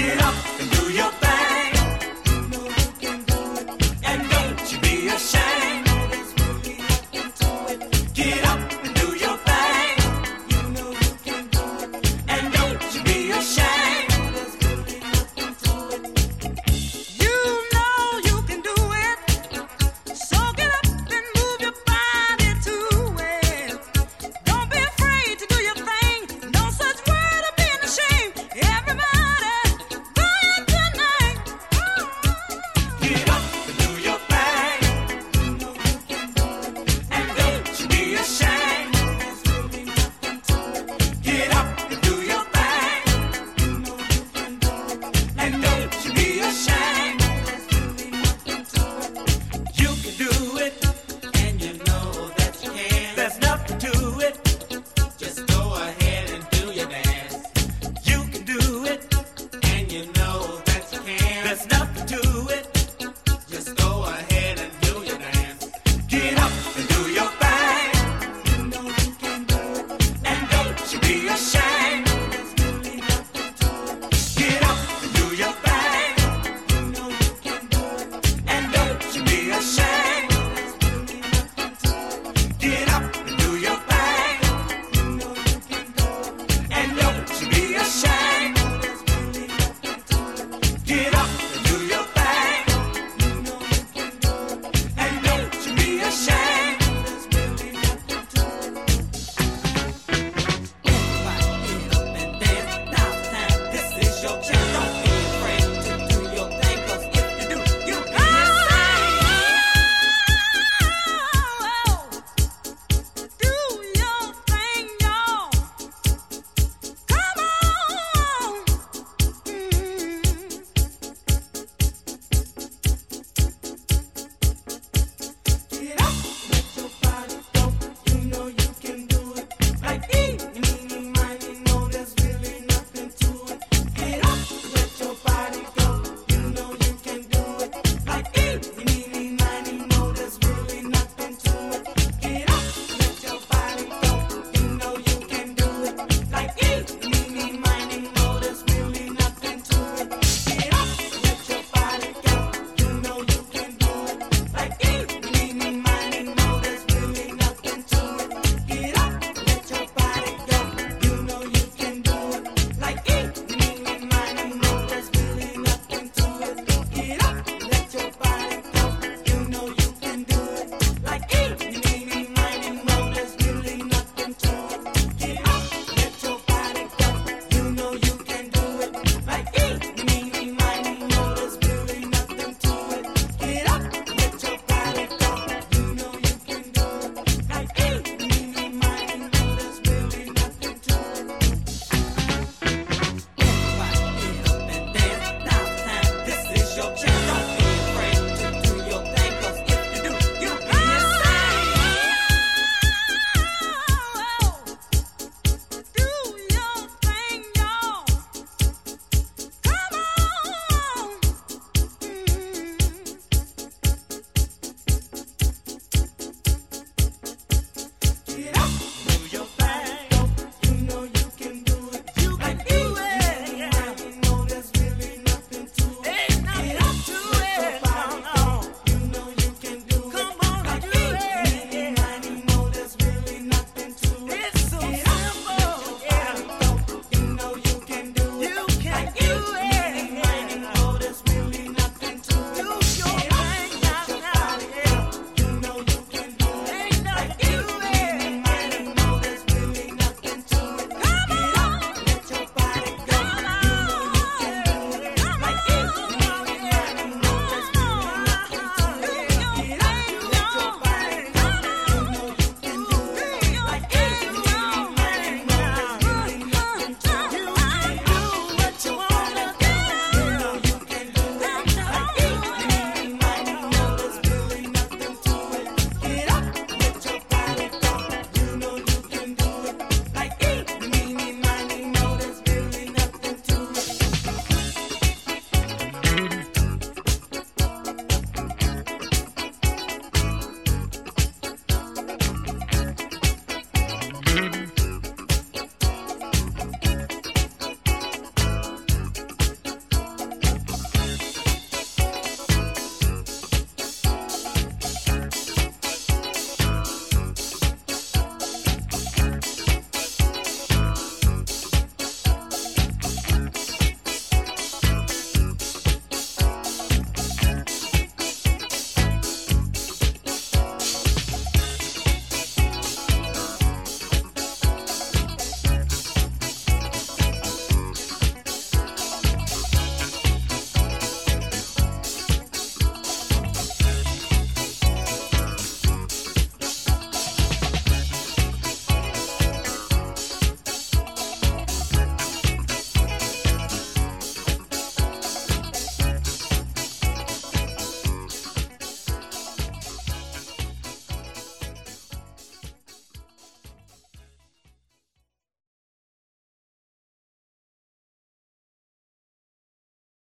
Get up